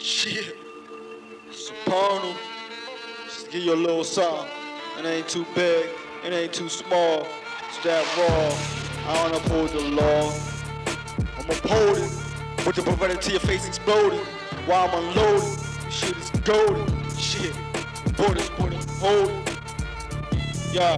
Shit. Supernal. Just give you a little something. It ain't too big. It ain't too small. It's that raw. I don't uphold the law. I'm upholding. With the Beretta to your face exploding. While I'm unloading. This shit is golden. Shit. Borders, borders, hold. Yeah.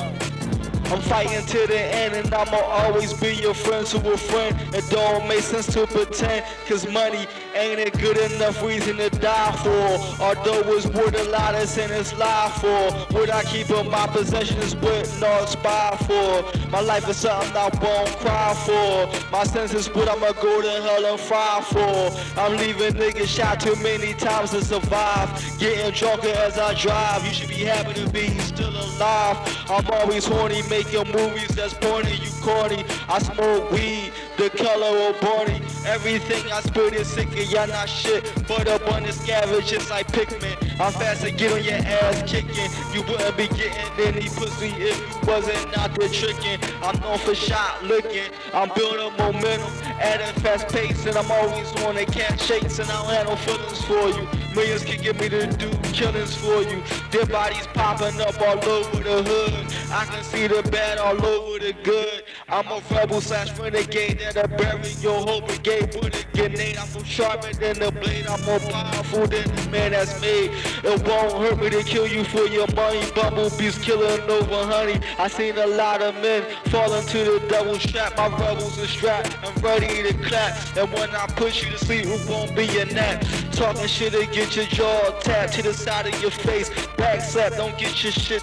I'm fighting to the end and I'ma always be your friend to a friend. It don't make sense to pretend, cause money ain't a good enough reason to die for. Although it's worth a lot of in it's life for. What I keep in my possessions what not expire for. My life is something I won't cry for. My sense is what I'ma go to hell and fry for. I'm leaving niggas shot too many times to survive. Getting drunker as I drive. You should be happy to be still alive. I'm always horny, making movies that's corny, you corny. I smoke weed, the color of Barney. Everything I spit is sick and y'all not shit. But up on the scavengers like Pikmin. I'm fast to get on your ass kicking. You wouldn't be getting any pussy if you wasn't out there tricking. I'm known for shot looking. I'm building momentum at a fast pace, and I'm always on a cat chase, and I don't have no feelings for you. Millions can get me to do killings for you. Dead bodies popping up all over the hood. I can see the bad all over the good. I'm a rebel slash renegade that'll bury your whole brigade with a grenade. I'm more sharper than the blade. I'm more powerful than the man that's made. It won't hurt me to kill you for your money. Bumblebees killing over honey. I seen a lot of men fall into the devil's trap. My rebels are strapped and ready to clap. And when I push you to sleep, it won't be a nap. Talking shit to get your jaw tapped to the side of your face. Back slap, don't get your shit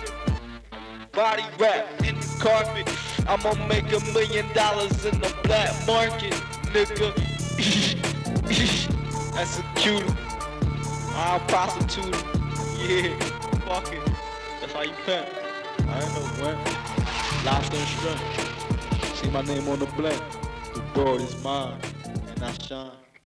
body wrap in the carpet. I'ma make a million dollars in the black market, nigga. That's a cutie. I'm prostitute. Yeah, fuck it. That's how you pimp. I ain't know when. Lobster and shrimp. See my name on the blank. The world is mine, and I shine.